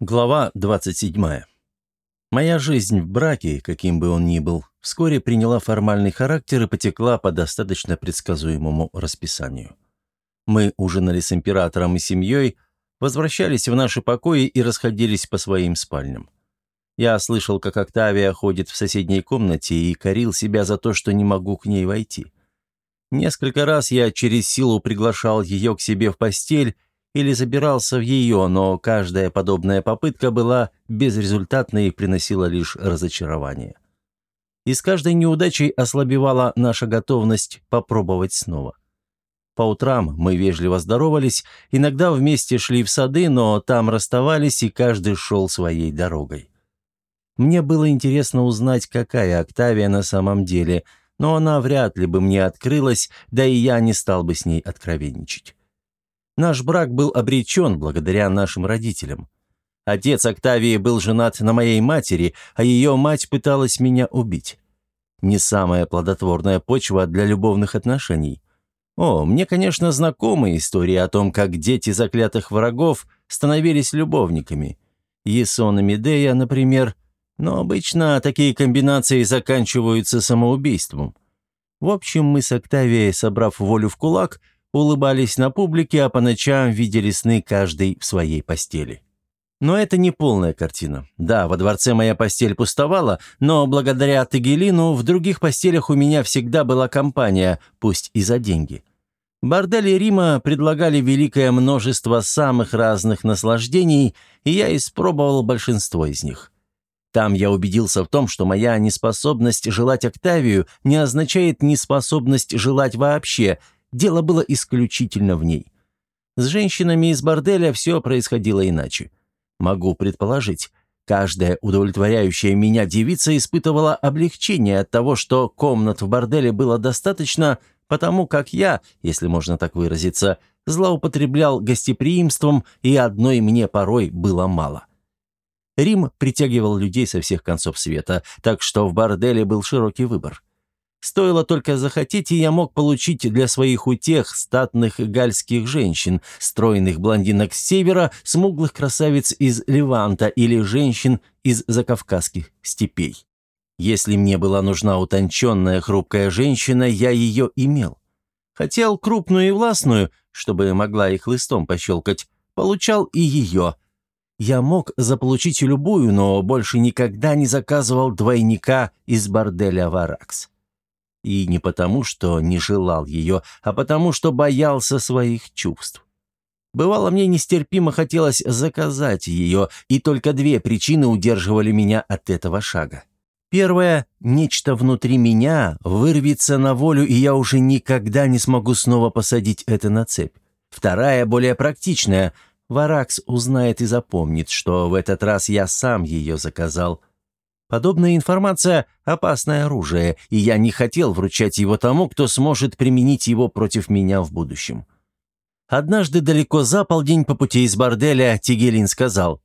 Глава 27. Моя жизнь в браке, каким бы он ни был, вскоре приняла формальный характер и потекла по достаточно предсказуемому расписанию. Мы ужинали с императором и семьей, возвращались в наши покои и расходились по своим спальням. Я слышал, как Октавия ходит в соседней комнате и корил себя за то, что не могу к ней войти. Несколько раз я через силу приглашал ее к себе в постель или забирался в ее, но каждая подобная попытка была безрезультатной и приносила лишь разочарование. И с каждой неудачей ослабевала наша готовность попробовать снова. По утрам мы вежливо здоровались, иногда вместе шли в сады, но там расставались, и каждый шел своей дорогой. Мне было интересно узнать, какая Октавия на самом деле, но она вряд ли бы мне открылась, да и я не стал бы с ней откровенничать. Наш брак был обречен благодаря нашим родителям. Отец Октавии был женат на моей матери, а ее мать пыталась меня убить. Не самая плодотворная почва для любовных отношений. О, мне, конечно, знакомы истории о том, как дети заклятых врагов становились любовниками. Есон и Медея, например, но обычно такие комбинации заканчиваются самоубийством. В общем, мы с Октавией, собрав волю в кулак, улыбались на публике, а по ночам видели сны каждый в своей постели. Но это не полная картина. Да, во дворце моя постель пустовала, но благодаря Тагелину в других постелях у меня всегда была компания, пусть и за деньги. Бордели Рима предлагали великое множество самых разных наслаждений, и я испробовал большинство из них. Там я убедился в том, что моя неспособность желать Октавию не означает неспособность желать вообще, Дело было исключительно в ней. С женщинами из борделя все происходило иначе. Могу предположить, каждая удовлетворяющая меня девица испытывала облегчение от того, что комнат в борделе было достаточно, потому как я, если можно так выразиться, злоупотреблял гостеприимством, и одной мне порой было мало. Рим притягивал людей со всех концов света, так что в борделе был широкий выбор. Стоило только захотеть, и я мог получить для своих утех статных гальских женщин, стройных блондинок с севера, смуглых красавиц из Леванта или женщин из закавказских степей. Если мне была нужна утонченная хрупкая женщина, я ее имел. Хотел крупную и властную, чтобы могла их лыстом пощелкать, получал и ее. Я мог заполучить любую, но больше никогда не заказывал двойника из борделя «Варакс». И не потому, что не желал ее, а потому, что боялся своих чувств. Бывало, мне нестерпимо хотелось заказать ее, и только две причины удерживали меня от этого шага. Первое – нечто внутри меня вырвется на волю, и я уже никогда не смогу снова посадить это на цепь. Вторая, более практичная – Варакс узнает и запомнит, что в этот раз я сам ее заказал – Подобная информация – опасное оружие, и я не хотел вручать его тому, кто сможет применить его против меня в будущем. Однажды далеко за полдень по пути из борделя Тигелин сказал,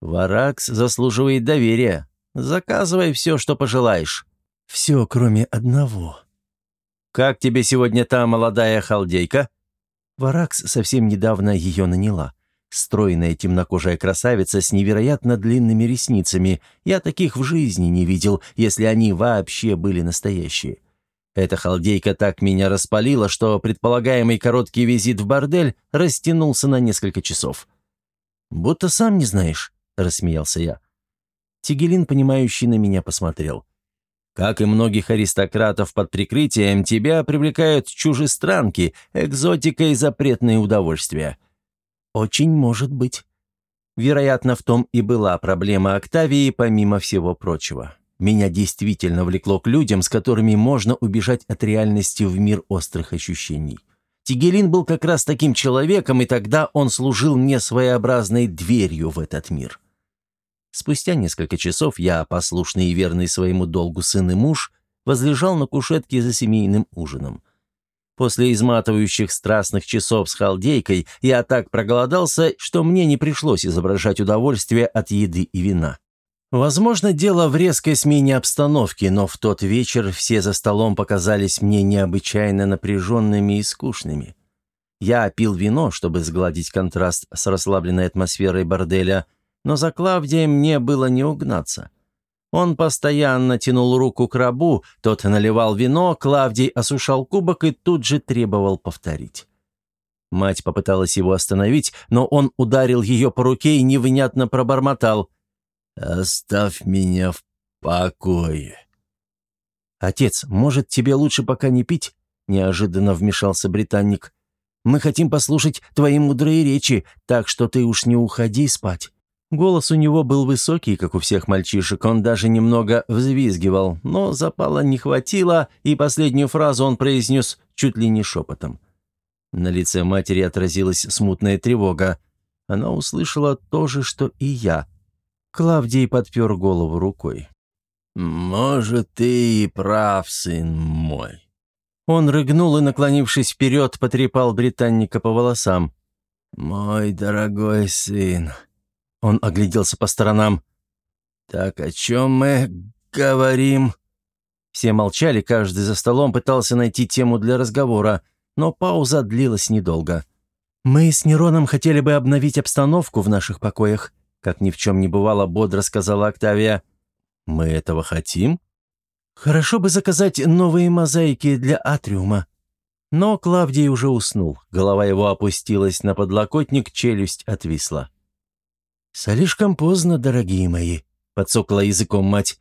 «Варакс заслуживает доверия. Заказывай все, что пожелаешь». «Все, кроме одного». «Как тебе сегодня та молодая халдейка?» Варакс совсем недавно ее наняла. Стройная темнокожая красавица с невероятно длинными ресницами. Я таких в жизни не видел, если они вообще были настоящие. Эта халдейка так меня распалила, что предполагаемый короткий визит в бордель растянулся на несколько часов. «Будто сам не знаешь», — рассмеялся я. Тигелин, понимающий, на меня посмотрел. «Как и многих аристократов под прикрытием, тебя привлекают чужестранки, экзотика и запретные удовольствия. «Очень может быть». Вероятно, в том и была проблема Октавии, помимо всего прочего. Меня действительно влекло к людям, с которыми можно убежать от реальности в мир острых ощущений. Тигелин был как раз таким человеком, и тогда он служил мне своеобразной дверью в этот мир. Спустя несколько часов я, послушный и верный своему долгу сын и муж, возлежал на кушетке за семейным ужином. После изматывающих страстных часов с халдейкой я так проголодался, что мне не пришлось изображать удовольствие от еды и вина. Возможно, дело в резкой смене обстановки, но в тот вечер все за столом показались мне необычайно напряженными и скучными. Я пил вино, чтобы сгладить контраст с расслабленной атмосферой борделя, Но за Клавдием мне было не угнаться. Он постоянно тянул руку к рабу, тот наливал вино, Клавдий осушал кубок и тут же требовал повторить. Мать попыталась его остановить, но он ударил ее по руке и невнятно пробормотал. «Оставь меня в покое». «Отец, может, тебе лучше пока не пить?» – неожиданно вмешался британник. «Мы хотим послушать твои мудрые речи, так что ты уж не уходи спать». Голос у него был высокий, как у всех мальчишек, он даже немного взвизгивал, но запала не хватило, и последнюю фразу он произнес чуть ли не шепотом. На лице матери отразилась смутная тревога. Она услышала то же, что и я. Клавдий подпер голову рукой. «Может, ты и прав, сын мой». Он рыгнул и, наклонившись вперед, потрепал британника по волосам. «Мой дорогой сын». Он огляделся по сторонам. «Так о чем мы говорим?» Все молчали, каждый за столом пытался найти тему для разговора, но пауза длилась недолго. «Мы с Нероном хотели бы обновить обстановку в наших покоях», как ни в чем не бывало, бодро сказала Октавия. «Мы этого хотим?» «Хорошо бы заказать новые мозаики для атриума». Но Клавдий уже уснул. Голова его опустилась на подлокотник, челюсть отвисла. «Слишком поздно, дорогие мои», — подсокла языком мать.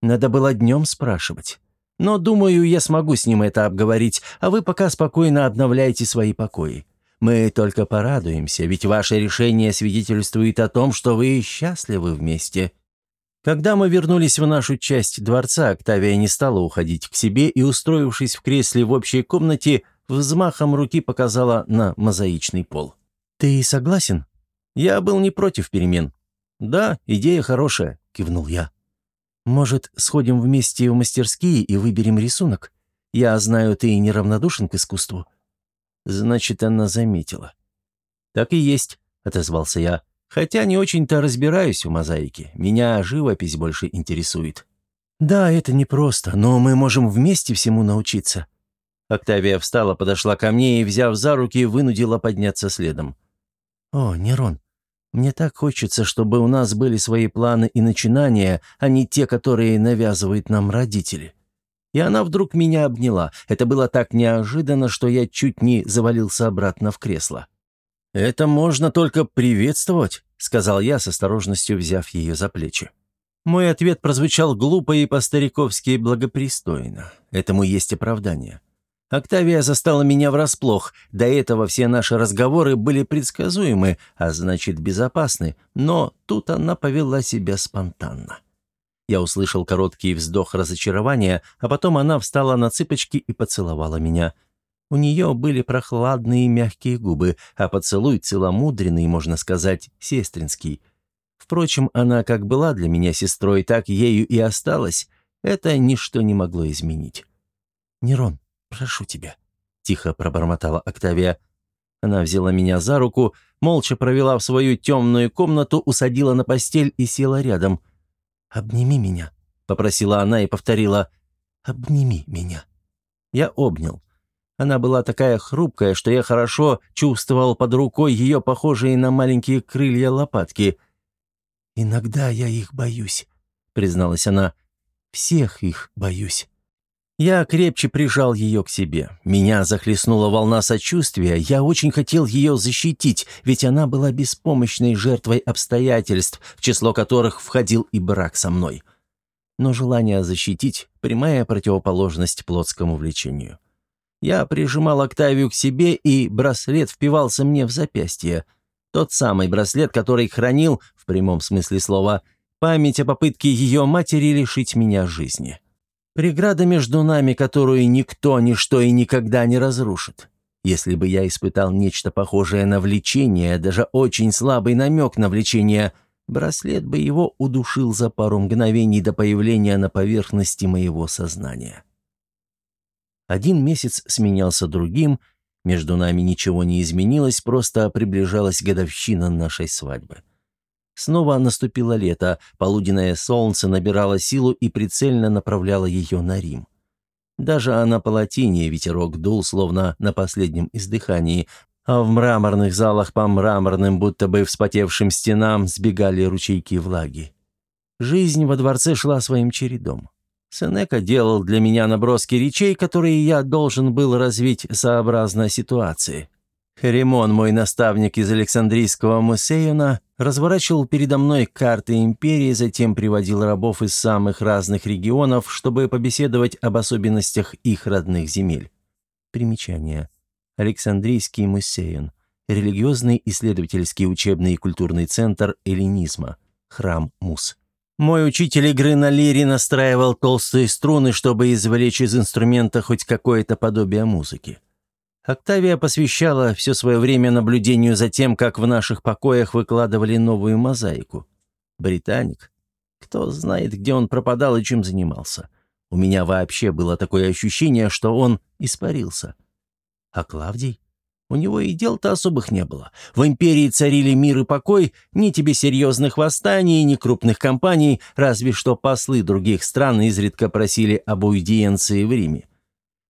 «Надо было днем спрашивать. Но, думаю, я смогу с ним это обговорить, а вы пока спокойно обновляйте свои покои. Мы только порадуемся, ведь ваше решение свидетельствует о том, что вы счастливы вместе». Когда мы вернулись в нашу часть дворца, Октавия не стала уходить к себе и, устроившись в кресле в общей комнате, взмахом руки показала на мозаичный пол. «Ты согласен?» Я был не против перемен. «Да, идея хорошая», — кивнул я. «Может, сходим вместе в мастерские и выберем рисунок? Я знаю, ты неравнодушен к искусству». Значит, она заметила. «Так и есть», — отозвался я. Хотя не очень-то разбираюсь в мозаике. Меня живопись больше интересует». «Да, это непросто, но мы можем вместе всему научиться». Октавия встала, подошла ко мне и, взяв за руки, вынудила подняться следом. «О, Нерон, мне так хочется, чтобы у нас были свои планы и начинания, а не те, которые навязывают нам родители». И она вдруг меня обняла. Это было так неожиданно, что я чуть не завалился обратно в кресло. «Это можно только приветствовать», — сказал я с осторожностью, взяв ее за плечи. Мой ответ прозвучал глупо и по-стариковски благопристойно. Этому есть оправдание. Октавия застала меня врасплох. До этого все наши разговоры были предсказуемы, а значит безопасны, но тут она повела себя спонтанно. Я услышал короткий вздох разочарования, а потом она встала на цыпочки и поцеловала меня — у нее были прохладные мягкие губы, а поцелуй целомудренный, можно сказать, сестринский. Впрочем, она как была для меня сестрой, так ею и осталась. Это ничто не могло изменить. «Нерон, прошу тебя», — тихо пробормотала Октавия. Она взяла меня за руку, молча провела в свою темную комнату, усадила на постель и села рядом. «Обними меня», — попросила она и повторила. «Обними меня». Я обнял. Она была такая хрупкая, что я хорошо чувствовал под рукой ее похожие на маленькие крылья лопатки. «Иногда я их боюсь», — призналась она. «Всех их боюсь». Я крепче прижал ее к себе. Меня захлестнула волна сочувствия. Я очень хотел ее защитить, ведь она была беспомощной жертвой обстоятельств, в число которых входил и брак со мной. Но желание защитить — прямая противоположность плотскому влечению. Я прижимал Октавию к себе, и браслет впивался мне в запястье. Тот самый браслет, который хранил, в прямом смысле слова, память о попытке ее матери лишить меня жизни. Преграда между нами, которую никто, ничто и никогда не разрушит. Если бы я испытал нечто похожее на влечение, даже очень слабый намек на влечение, браслет бы его удушил за пару мгновений до появления на поверхности моего сознания. Один месяц сменялся другим, между нами ничего не изменилось, просто приближалась годовщина нашей свадьбы. Снова наступило лето, полуденное солнце набирало силу и прицельно направляло ее на Рим. Даже на палатине ветерок дул, словно на последнем издыхании, а в мраморных залах по мраморным, будто бы вспотевшим стенам, сбегали ручейки влаги. Жизнь во дворце шла своим чередом. Сенека делал для меня наброски речей, которые я должен был развить сообразно ситуации. Херемон, мой наставник из Александрийского Мусейона, разворачивал передо мной карты империи, затем приводил рабов из самых разных регионов, чтобы побеседовать об особенностях их родных земель. Примечание. Александрийский Мусейон. Религиозный исследовательский учебный и культурный центр эллинизма. Храм Мус. Мой учитель игры на лире настраивал толстые струны, чтобы извлечь из инструмента хоть какое-то подобие музыки. Октавия посвящала все свое время наблюдению за тем, как в наших покоях выкладывали новую мозаику. Британик. Кто знает, где он пропадал и чем занимался. У меня вообще было такое ощущение, что он испарился. А Клавдий? У него и дел-то особых не было. В империи царили мир и покой, ни тебе серьезных восстаний, ни крупных кампаний, разве что послы других стран изредка просили об уидиенции в Риме.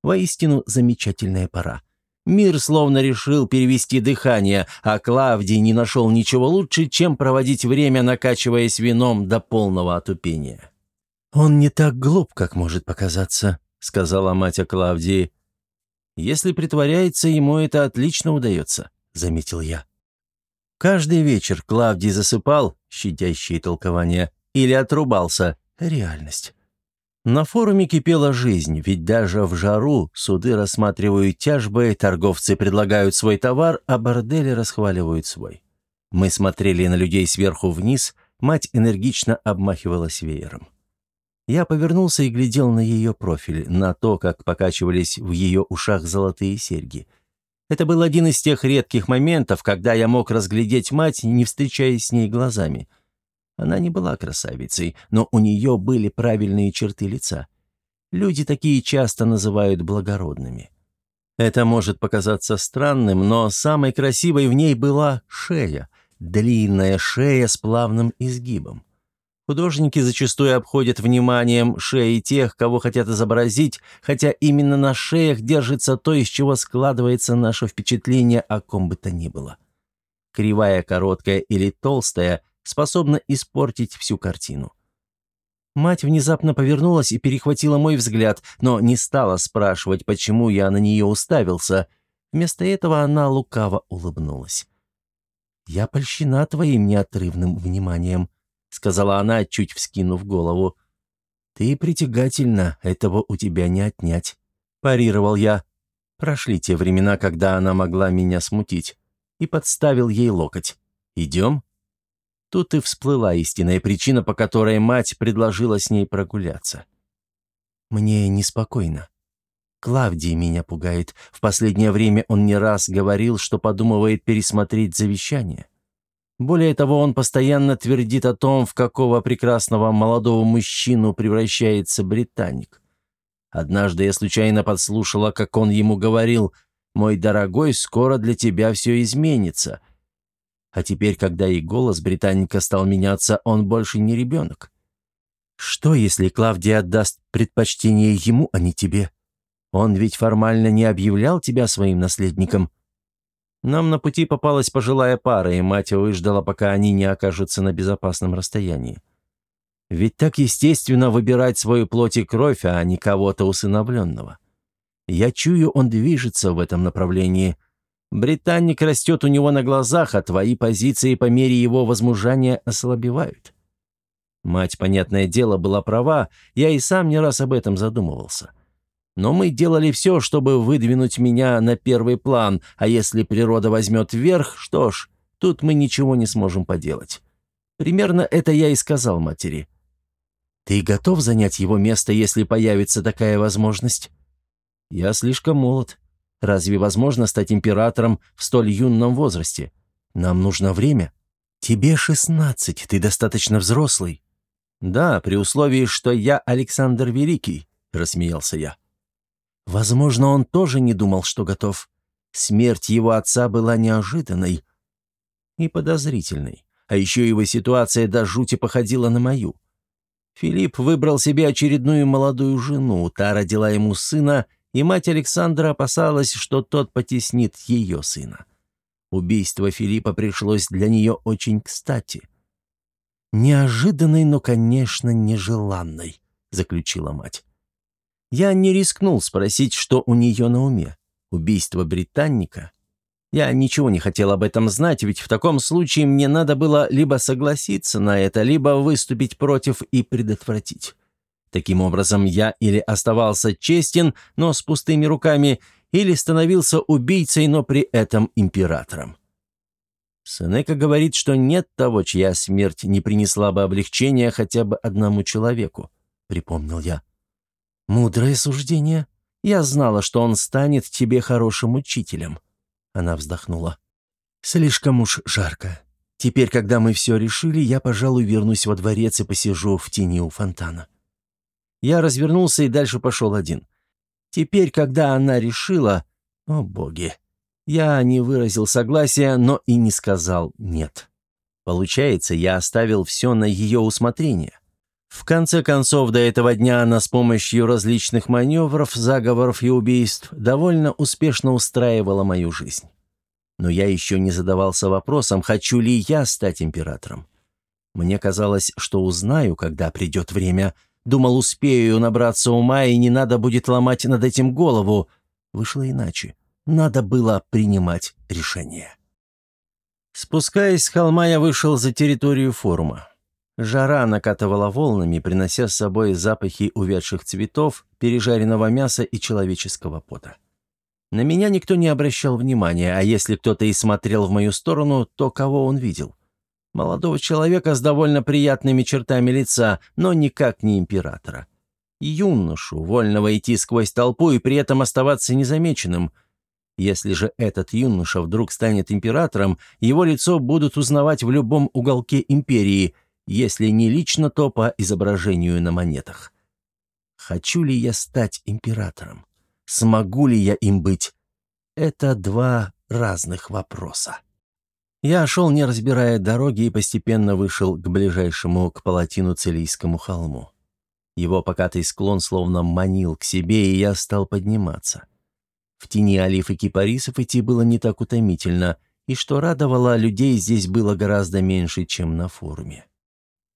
Воистину замечательная пора. Мир словно решил перевести дыхание, а Клавдий не нашел ничего лучше, чем проводить время, накачиваясь вином до полного отупения. «Он не так глуп, как может показаться», — сказала мать Клавдии. «Если притворяется, ему это отлично удается», — заметил я. Каждый вечер Клавдий засыпал, щадящие толкования, или отрубался, реальность. На форуме кипела жизнь, ведь даже в жару суды рассматривают тяжбы, торговцы предлагают свой товар, а бордели расхваливают свой. Мы смотрели на людей сверху вниз, мать энергично обмахивалась веером. Я повернулся и глядел на ее профиль, на то, как покачивались в ее ушах золотые серьги. Это был один из тех редких моментов, когда я мог разглядеть мать, не встречаясь с ней глазами – она не была красавицей, но у нее были правильные черты лица. Люди такие часто называют благородными. Это может показаться странным, но самой красивой в ней была шея, длинная шея с плавным изгибом. Художники зачастую обходят вниманием шеи тех, кого хотят изобразить, хотя именно на шеях держится то, из чего складывается наше впечатление о ком бы то ни было. Кривая, короткая или толстая – способна испортить всю картину. Мать внезапно повернулась и перехватила мой взгляд, но не стала спрашивать, почему я на нее уставился. Вместо этого она лукаво улыбнулась. «Я польщена твоим неотрывным вниманием», — сказала она, чуть вскинув голову. «Ты притягательна, этого у тебя не отнять», — парировал я. Прошли те времена, когда она могла меня смутить. И подставил ей локоть. «Идем?» Тут и всплыла истинная причина, по которой мать предложила с ней прогуляться. «Мне неспокойно. Клавдий меня пугает. В последнее время он не раз говорил, что подумывает пересмотреть завещание. Более того, он постоянно твердит о том, в какого прекрасного молодого мужчину превращается британник. Однажды я случайно подслушала, как он ему говорил, «Мой дорогой, скоро для тебя все изменится», а теперь, когда и голос британника стал меняться, он больше не ребенок. Что, если Клавдия отдаст предпочтение ему, а не тебе? Он ведь формально не объявлял тебя своим наследником. Нам на пути попалась пожилая пара, и мать выждала, пока они не окажутся на безопасном расстоянии. Ведь так естественно выбирать свою плоть и кровь, а не кого-то усыновленного. Я чую, он движется в этом направлении, Британник растет у него на глазах, а твои позиции по мере его возмужания ослабевают. Мать, понятное дело, была права, я и сам не раз об этом задумывался. Но мы делали все, чтобы выдвинуть меня на первый план, а если природа возьмет вверх, что ж, тут мы ничего не сможем поделать. Примерно это я и сказал матери. «Ты готов занять его место, если появится такая возможность?» «Я слишком молод. Разве возможно стать императором в столь юном возрасте? Нам нужно время. Тебе шестнадцать, ты достаточно взрослый. Да, при условии, что я Александр Великий, рассмеялся я. Возможно, он тоже не думал, что готов. Смерть его отца была неожиданной и подозрительной. А еще его ситуация до жути походила на мою. Филипп выбрал себе очередную молодую жену, та родила ему сына и мать Александра опасалась, что тот потеснит ее сына. Убийство Филиппа пришлось для нее очень кстати. «Неожиданной, но, конечно, нежеланной», — заключила мать. Я не рискнул спросить, что у нее на уме. Убийство британника? Я ничего не хотел об этом знать, ведь в таком случае мне надо было либо согласиться на это, либо выступить против и предотвратить. Таким образом, я или оставался честен, но с пустыми руками, или становился убийцей, но при этом императором. Сенека говорит, что нет того, чья смерть не принесла бы облегчения хотя бы одному человеку, припомнил я. Мудрое суждение. Я знала, что он станет тебе хорошим учителем. Она вздохнула. Слишком уж жарко. Теперь, когда мы все решили, я, пожалуй, вернусь во дворец и посижу в тени у фонтана. Я развернулся и дальше пошел один. Теперь, когда она решила... О, боги! Я не выразил согласия, но и не сказал «нет». Получается, я оставил все на ее усмотрение. В конце концов, до этого дня она с помощью различных маневров, заговоров и убийств довольно успешно устраивала мою жизнь. Но я еще не задавался вопросом, хочу ли я стать императором. Мне казалось, что узнаю, когда придет время. Думал, успею набраться ума, и не надо будет ломать над этим голову. Вышло иначе. Надо было принимать решение. Спускаясь с холма, я вышел за территорию форума. Жара накатывала волнами, принося с собой запахи увядших цветов, пережаренного мяса и человеческого пота. На меня никто не обращал внимания, а если кто-то и смотрел в мою сторону, то кого он видел? Молодого человека с довольно приятными чертами лица, но никак не императора. Юношу, вольного идти сквозь толпу и при этом оставаться незамеченным – если же этот юноша вдруг станет императором, его лицо будут узнавать в любом уголке империи, если не лично, то по изображению на монетах. Хочу ли я стать императором? Смогу ли я им быть? Это два разных вопроса. Я шел, не разбирая дороги, и постепенно вышел к ближайшему к палатину Целийскому холму. Его покатый склон словно манил к себе, и я стал подниматься. В тени олив и кипарисов идти было не так утомительно, и что радовало, людей здесь было гораздо меньше, чем на форуме.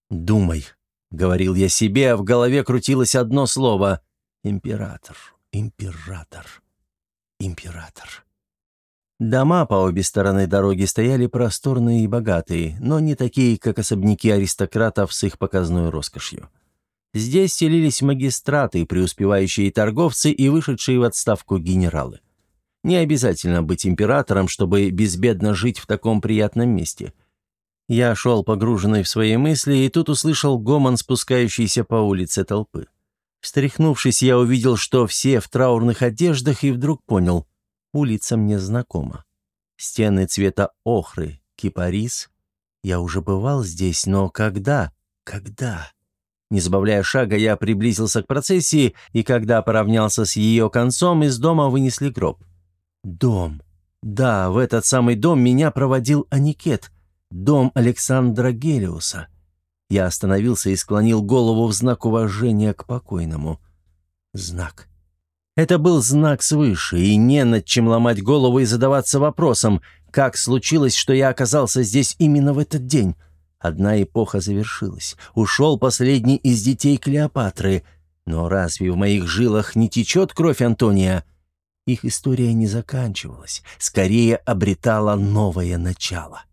«Думай», — говорил я себе, а в голове крутилось одно слово — «император, император, император». Дома по обе стороны дороги стояли просторные и богатые, но не такие, как особняки аристократов с их показной роскошью. Здесь селились магистраты, преуспевающие торговцы и вышедшие в отставку генералы. Не обязательно быть императором, чтобы безбедно жить в таком приятном месте. Я шел погруженный в свои мысли, и тут услышал гомон, спускающийся по улице толпы. Встряхнувшись, я увидел, что все в траурных одеждах, и вдруг понял — улица мне знакома. Стены цвета охры, кипарис. Я уже бывал здесь, но когда? Когда? Не сбавляя шага, я приблизился к процессии, и когда поравнялся с ее концом, из дома вынесли гроб. Дом. Да, в этот самый дом меня проводил Аникет. Дом Александра Гелиуса. Я остановился и склонил голову в знак уважения к покойному. Знак. Это был знак свыше, и не над чем ломать голову и задаваться вопросом, как случилось, что я оказался здесь именно в этот день. Одна эпоха завершилась. Ушел последний из детей Клеопатры. Но разве в моих жилах не течет кровь Антония? Их история не заканчивалась, скорее обретала новое начало.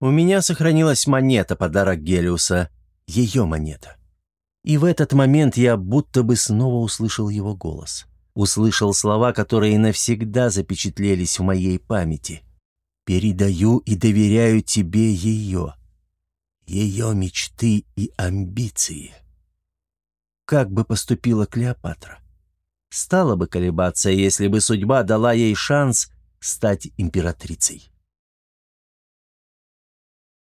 У меня сохранилась монета, подарок Гелиуса. Ее монета. И в этот момент я будто бы снова услышал его голос. Услышал слова, которые навсегда запечатлелись в моей памяти. «Передаю и доверяю тебе ее» ее мечты и амбиции. Как бы поступила Клеопатра? Стала бы колебаться, если бы судьба дала ей шанс стать императрицей.